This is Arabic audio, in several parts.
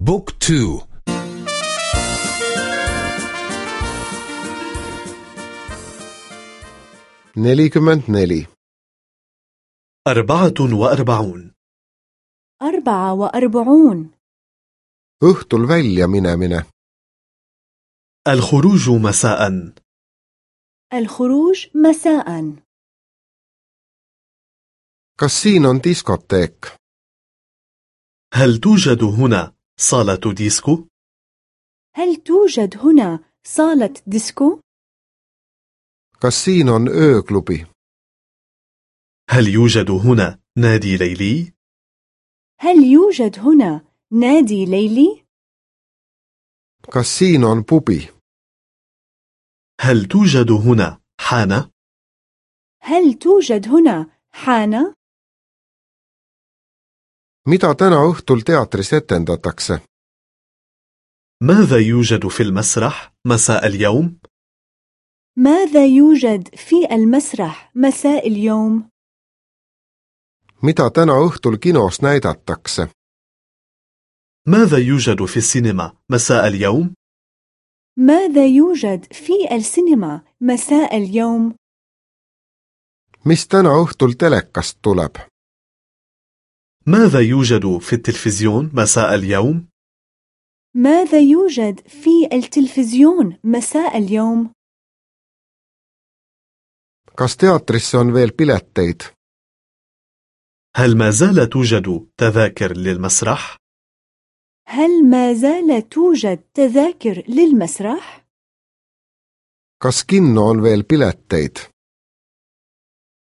بوك تو. nelikümmend neli أربعة وأربعون. أربعة وأربعون. õhtul välja minemine الخروج مساء. الخروج مساء. On diskoteek هل توجد هنا صالة ديسكو؟ هل توجد هنا صالة ديسكو؟ on ööklubi هل يوجد هنا نادي ليلي؟ هل يوجد هنا نادي ليلي؟ on pubi هل توجد هنا حانة؟ هل توجد هنا حانة؟ Mida täna õhtul teatris etendatakse ماذا يوجد في المسرح مساء اليوم؟ ماذا يوجد في المسرح مساء اليوم؟ mida täna õhtul kinos näidatakse ماذا يوجد في السينما مساء اليوم؟ ماذا يوجد في السينما مساء اليوم؟ mis täna õhtul telekast tuleb ماذا يوجد في التلفزيون مساء اليوم؟ ماذا يوجد في التلفزيون مساء اليوم؟ kas teatrisse on veel pileteid هل ما زال توجد تذاكر للمسرح؟ هل ما زال توجد تذاكر للمسرح؟ kas kinno on veel pileteid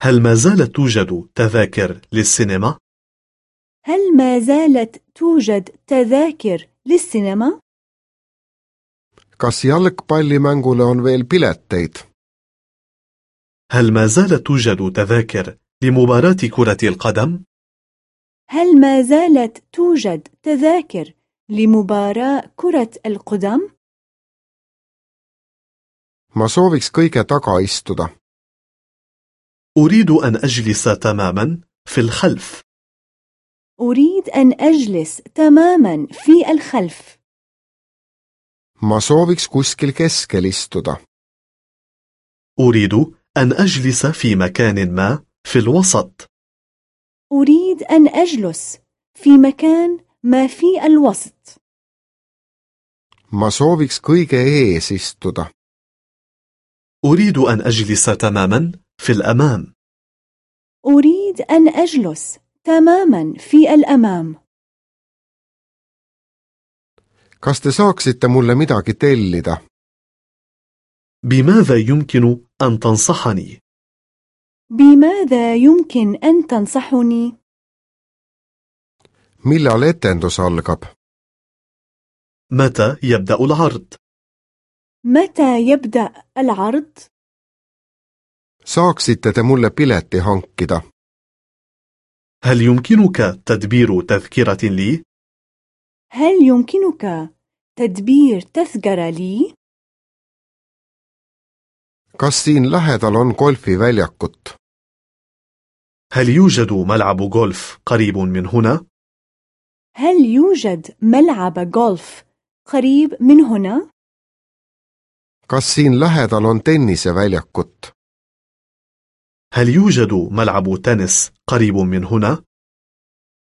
هل ما زالت توجد تذاكر للسينما؟ هل ما زالت توجد تذاكر للسينما؟ kas jalgpallimängule on veel pileteid هل ما زالت توجد تذاكر لمباراة كرة القدم؟ هل ما زالت توجد تذاكر لمباراة كرة القدم؟ ma sooviks kõige taga istuda أريد أن أجلس تماما في الخلف أريد أن أجلس تماما في الخلف. Ma sooviks kuskil keskel istuda. أريد أن أجلس في مكان ما في الوسط. أريد أن أجلس في مكان ما في الوسط. Ma sooviks kõige ees istuda. أريد أن أجلس تماما في الأمام. أريد أن أجلس تماما في الأمام kas te saaksite mulle midagi tellida بماذا يمكن أن تنصحني؟ بماذا يمكن أن تنصحني؟ millal etendus algab متى يبدأ العرض؟ متى يبدأ العرض؟ saaksite te mulle pileti hankida هل يمكنك تدبير تذكرة لي؟ هل يمكنك تدبير تذكرة لي؟ kas siin lähedal on golfiväljakut هل يوجد ملعب غولف قريب من هنا؟ هل يوجد ملعب غولف قريب من هنا؟ kas siin lähedal on tenniseväljakut هل يوجد ملعب تنس قريب من هنا؟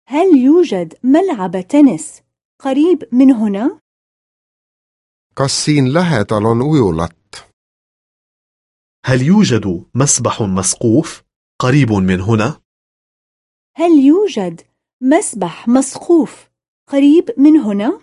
هل يوجد ملعب تنس قريب من هنا؟ kas siin lähedal on ujulat هل يوجد مسبح مسقوف قريب من هنا؟ هل يوجد مسبح مسقوف قريب من هنا؟